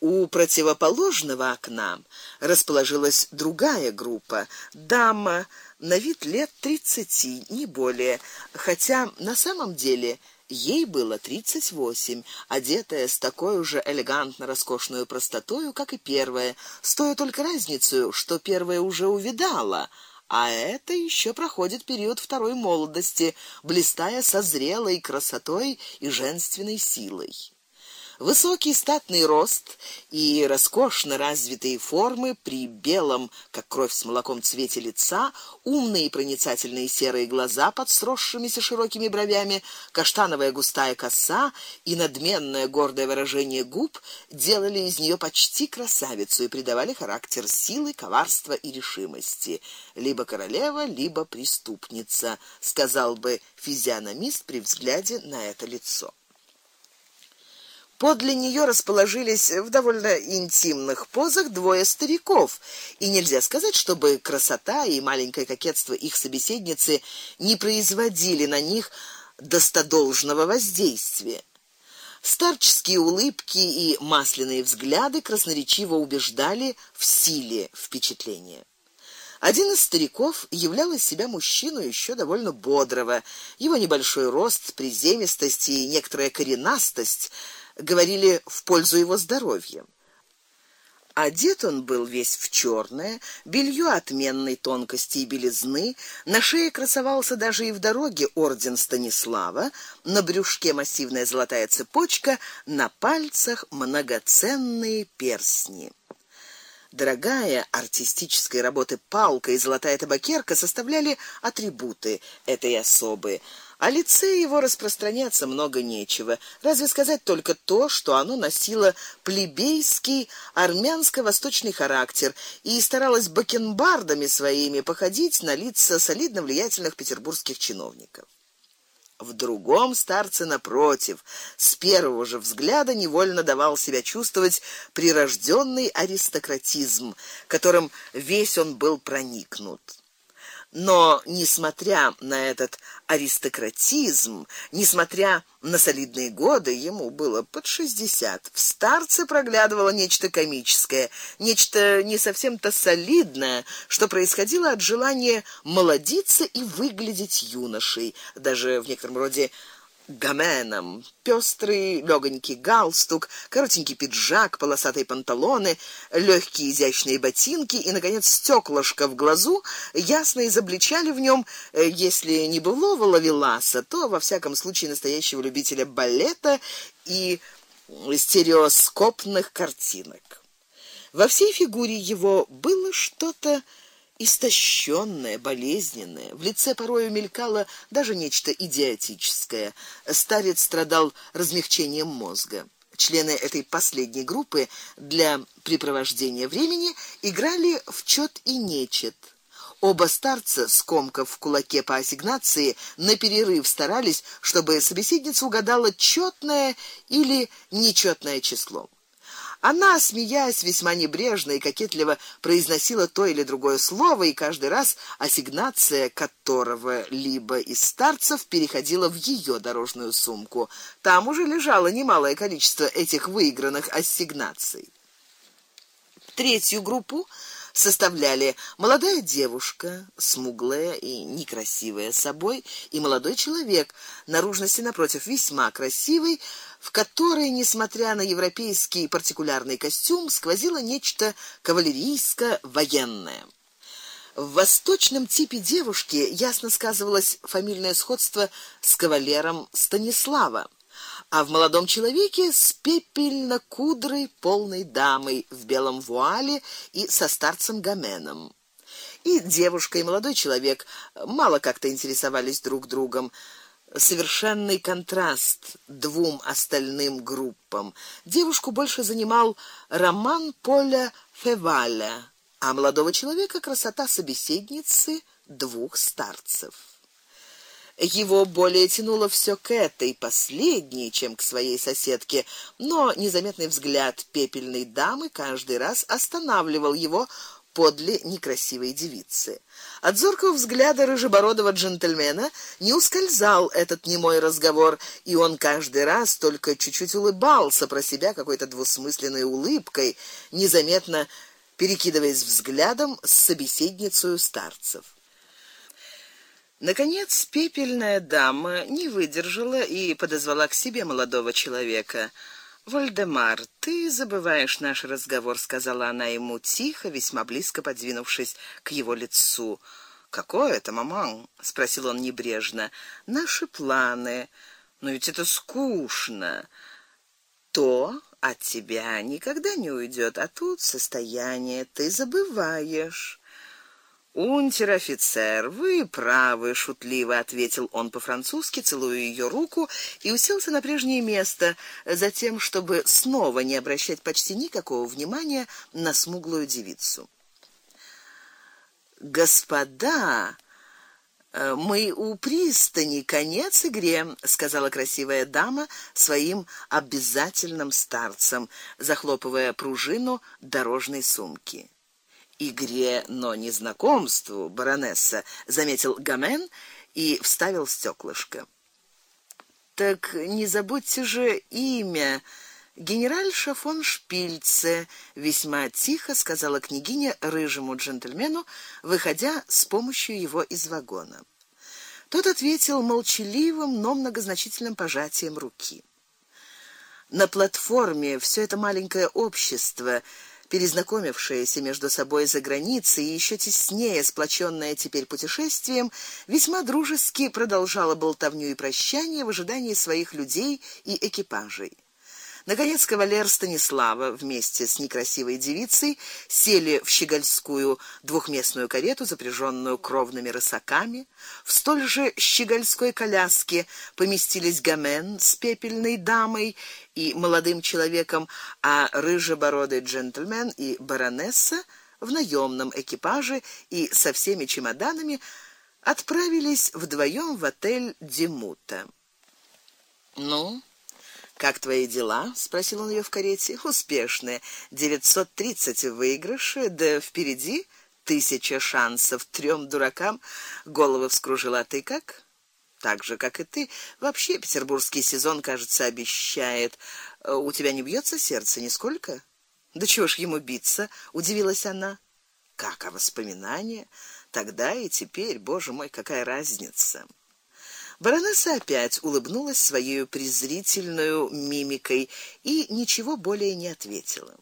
У противоположного окна расположилась другая группа. Дама на вид лет тридцати, не более, хотя на самом деле ей было тридцать восемь, одетая с такой же элегантно роскошной простотою, как и первая, с той только разницей, что первая уже увидала, а это еще проходит период второй молодости, блистая созрелой красотой и женственной силой. Высокий статный рост и роскошно развитые формы при белом, как кровь с молоком цвете лица, умные и проницательные серые глаза под сросшимися широкими бровями, каштановая густая коса и надменное гордое выражение губ делали из нее почти красавицу и придавали характер силы, коварства и решимости. Либо королева, либо преступница, сказал бы физиономист при взгляде на это лицо. Подле нее расположились в довольно интимных позах двое стариков, и нельзя сказать, чтобы красота и маленькое кокетство их собеседницы не производили на них достодолжного воздействия. Старческие улыбки и масляные взгляды красноречиво убеждали в силе впечатления. Один из стариков являл из себя мужчину еще довольно бодрого. Его небольшой рост, приземистость и некоторая коренастость говорили в пользу его здоровья. Одет он был весь в черное, белье отменной тонкости и белизны, на шее красовался даже и в дороге орден Станислава, на брюшке массивная золотая цепочка, на пальцах многоценные перстни. Дорогая артистической работы палка и золотая табакерка составляли атрибуты этой особы. О лице его распространяться много нечего, разве сказать только то, что оно носило плебейский армянско-восточный характер и старалось бакенбардами своими походить на лица солидно влиятельных петербургских чиновников. В другом старце напротив, с первого же взгляда невольно давал себя чувствовать прирожденный аристократизм, которым весь он был проникнут. Но несмотря на этот аристократизм, несмотря на солидные годы, ему было под шестьдесят. В старце проглядывало нечто комическое, нечто не совсем-то солидное, что происходило от желания молодиться и выглядеть юношей, даже в некотором роде гаменом, пестрый легонький галстук, коротенький пиджак, полосатые панталоны, легкие изящные ботинки и наконец стёклышко в глазу ясно изобличали в нем, э, если не былого ловеласа, то во всяком случае настоящего любителя балета и стереоскопных картинок. Во всей фигуре его было что-то истощенная, болезненная. В лице порою мелькало даже нечто идиотическое. Старец страдал размягчением мозга. Члены этой последней группы для препровождения времени играли в чёт и нечет. Оба старца, скомкав в кулаке по ассигнации, на перерыв старались, чтобы собеседница угадала чётное или нечётное число. Она, смеясь весьма небрежно и кокетливо произносила то или другое слово, и каждый раз ассигнация которого либо из старцев переходила в её дорожную сумку. Там уже лежало немалое количество этих выигранных ассигнаций. Третью группу составляли молодая девушка, смуглая и некрасивая собой, и молодой человек, наружности напротив весьма красивый, в которой, несмотря на европейский партикулярный костюм, сквозило нечто кавалерийско-военное. В восточном типе девушки ясно сказывалось фамильное сходство с кавалером Станислава, а в молодом человеке с пепельно-кудрой полной дамой в белом вуале и со старцем Гаменом. И девушка, и молодой человек мало как-то интересовались друг другом совершенный контраст двум остальным группам. Девушку больше занимал роман Поля Феваля, а молодого человека красота собеседницы двух старцев. Его более тянуло все к этой последней, чем к своей соседке, но незаметный взгляд пепельной дамы каждый раз останавливал его подле некрасивой девицы. От зоркого взгляда рыжебородого джентльмена не ускользал этот немой разговор, и он каждый раз только чуть-чуть улыбался про себя какой-то двусмысленной улыбкой, незаметно перекидываясь взглядом с собеседницей старцев. Наконец пепельная дама не выдержала и подозвала к себе молодого человека. Вольдемар, ты забываешь наш разговор, сказала она ему тихо, весьма близко подвинувшись к его лицу. Какое это, маман? спросил он небрежно. Наши планы. Но ведь это скучно. То от тебя никогда не уйдет, а тут состояние ты забываешь. Унтер-офицер, вы правы, шутливо ответил он по-французски, целуя ее руку и уселся на прежнее место, затем чтобы снова не обращать почти никакого внимания на смуглую девицу. Господа, э, мы у пристани, конец игре, сказала красивая дама своим обязательным старцам, захлопывая пружину дорожной сумки игре, но не знакомству, баронесса, заметил Гамен и вставил стёклышко. Так не забудьте же имя генеральша фон Шпильце, весьма тихо сказала княгиня рыжему джентльмену, выходя с помощью его из вагона. Тот ответил молчаливым, но многозначительным пожатием руки. На платформе все это маленькое общество перезнакомившаяся между собой за границей и еще теснее сплоченная теперь путешествием, весьма дружески продолжала болтовню и прощание в ожидании своих людей и экипажей. Наконец кавалер Станислава вместе с некрасивой девицей сели в щегольскую двухместную карету, запряженную кровными рысаками. В столь же щегольской коляске поместились Гамен с пепельной дамой и молодым человеком, а рыжебородый джентльмен и баронесса в наёмном экипаже и со всеми чемоданами отправились вдвоем в отель Демута. Ну, как твои дела? спросил он её в карете. Успешные. 930 в да впереди тысяча шансов трём дуракам головы вскружила. А ты как? Так же, как и ты. Вообще петербургский сезон, кажется, обещает. Э, у тебя не бьется сердце нисколько? Да чего ж ему биться? удивилась она. Как о воспоминания тогда и теперь, боже мой, какая разница. Баронесса опять улыбнулась своей презрительной мимикой и ничего более не ответила.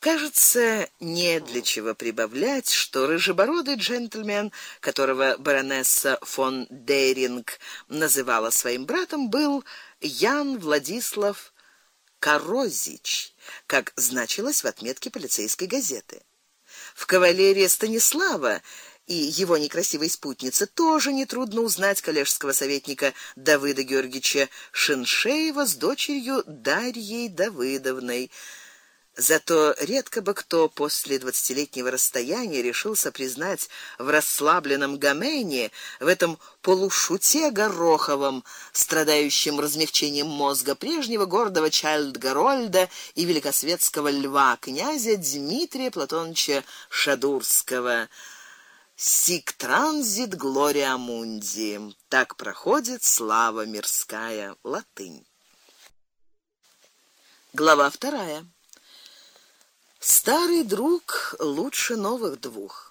Кажется, не для чего прибавлять, что рыжебородый джентльмен, которого баронесса фон Дейринг называла своим братом, был Ян Владислав Корозич, как значилось в отметке полицейской газеты. В кавалерии Станислава и его некрасивой спутнице тоже не трудно узнать коллежского советника Давыда Георгиевича Шиншеева с дочерью Дарьей Давыдовной. Зато редко бы кто после двадцатилетнего расстояния решился признать в расслабленном Гамене, в этом полушуте гороховом, страдающем размягчением мозга прежнего гордого Чайльд-Гарольда и великосветского льва князя Дмитрия Платоновича Шадурского. Сик транзит глория мунди. Так проходит слава мирская. Латынь. Глава вторая. Старый друг лучше новых двух.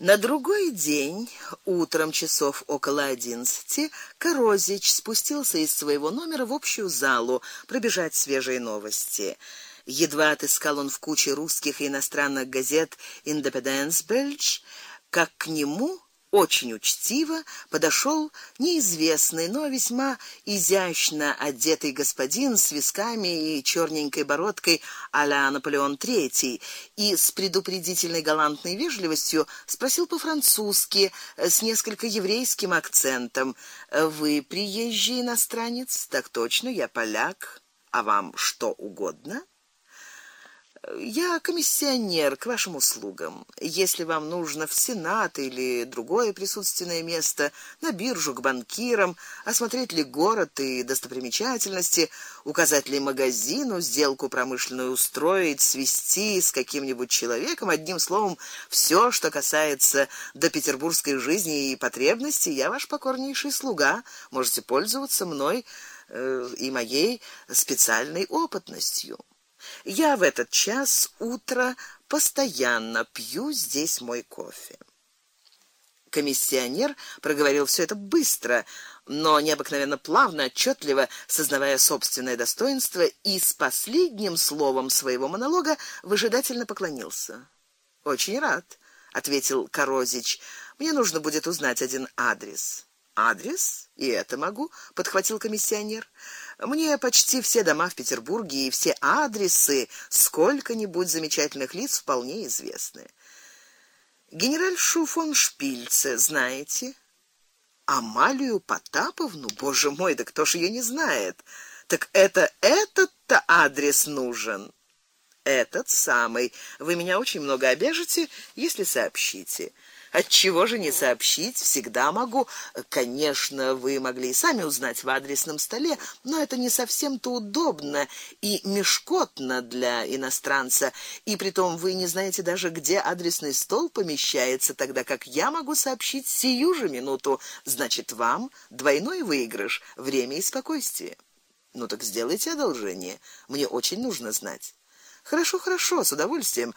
На другой день, утром часов около одиннадцати, Корозич спустился из своего номера в общую залу пробежать свежие новости. Едва отыскал он в куче русских и иностранных газет Independence Belge, как к нему очень учтиво подошел неизвестный, но весьма изящно одетый господин с висками и черненькой бородкой а-ля Наполеон III и с предупредительной галантной вежливостью спросил по-французски с несколько еврейским акцентом: "Вы приезжий иностранец?" "Так точно, я поляк. А вам что угодно?" Я комиссионер к вашим услугам. Если вам нужно в Сенат или другое присутственное место, на биржу к банкирам, осмотреть ли город и достопримечательности, указать ли магазину, сделку промышленную устроить, свести с каким-нибудь человеком, одним словом, все, что касается до петербургской жизни и потребностей, я ваш покорнейший слуга. Можете пользоваться мной э, и моей специальной опытностью. Я в этот час утра постоянно пью здесь мой кофе. Комиссионер проговорил все это быстро, но необыкновенно плавно, отчетливо, сознавая собственное достоинство, и с последним словом своего монолога выжидательно поклонился. Очень рад, ответил Корозич. Мне нужно будет узнать один адрес. Адрес? И это могу, подхватил комиссионер. Мне почти все дома в Петербурге и все адресы сколько-нибудь замечательных лиц вполне известны. Генераль фон Шпильце, знаете? Амалию Потаповну, боже мой, да кто ж ее не знает? Так это этот-то адрес нужен. Этот самый. Вы меня очень много обяжете, если сообщите. От чего же не сообщить? Всегда могу. Конечно, вы могли и сами узнать в адресном столе, но это не совсем-то удобно и мешкотно для иностранца, и притом вы не знаете даже, где адресный стол помещается, тогда как я могу сообщить сию же минуту. Значит, вам двойной выигрыш время и спокойствие. Ну так сделайте одолжение. Мне очень нужно знать. Хорошо, хорошо, с удовольствием.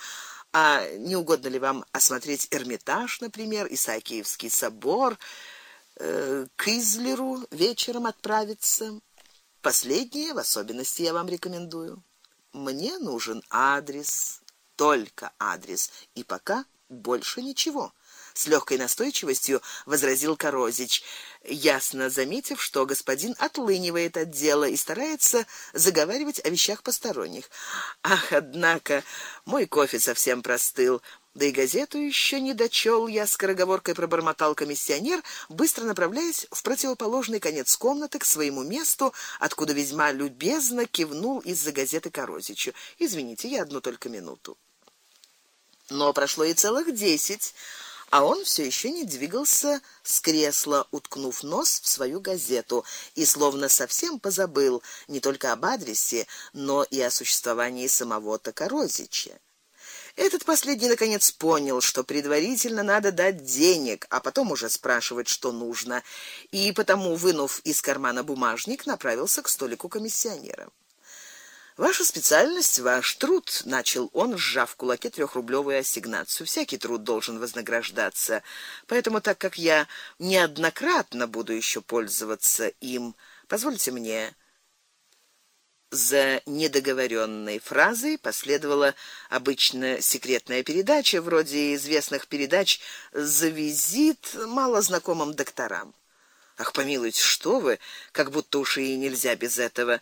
А не угодно ли вам осмотреть Эрмитаж, например, Исаакиевский собор, э, к Излеру вечером отправиться? Последнее в особенности я вам рекомендую. Мне нужен адрес, только адрес, и пока больше ничего с легкой настойчивостью возразил Корозич, ясно заметив, что господин отлынивает от дела и старается заговаривать о вещах посторонних. Ах, однако, мой кофе совсем простыл. Да и газету еще не дочел я, скороговоркой пробормотал комиссионер, быстро направляясь в противоположный конец комнаты к своему месту, откуда весьма любезно кивнул из-за газеты Корозичу. Извините, я одну только минуту. Но прошло и целых десять, а он все еще не двигался с кресла, уткнув нос в свою газету, и словно совсем позабыл не только об адресе, но и о существовании самого Токорозича. Этот последний наконец понял, что предварительно надо дать денег, а потом уже спрашивать, что нужно, и потому, вынув из кармана бумажник, направился к столику комиссионера. Ваша специальность, ваш труд, начал он, сжав в кулаке трехрублевую ассигнацию. Всякий труд должен вознаграждаться. Поэтому так как я неоднократно буду еще пользоваться им, позвольте мне за недоговоренной фразой последовала обычно секретная передача, вроде известных передач за визит малознакомым докторам. Ах, помилуйте, что вы, как будто уж и нельзя без этого.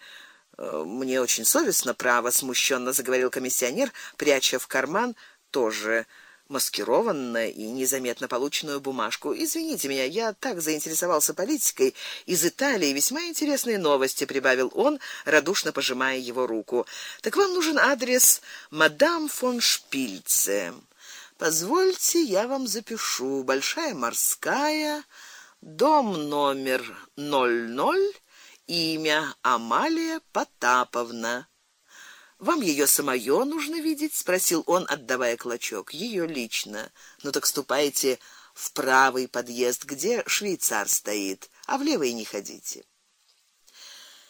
Э, мне очень совестно, право, смущенно заговорил комиссионер, пряча в карман тоже маскированно и незаметно полученную бумажку. Извините меня, я так заинтересовался политикой из Италии, весьма интересные новости, прибавил он, радушно пожимая его руку. Так вам нужен адрес мадам фон Шпильце. Позвольте, я вам запишу. Большая морская, дом номер 00 имя Амалия Потаповна. Вам ее самое нужно видеть, спросил он, отдавая клочок. Ее лично. Ну так ступайте в правый подъезд, где швейцар стоит, а в левый не ходите.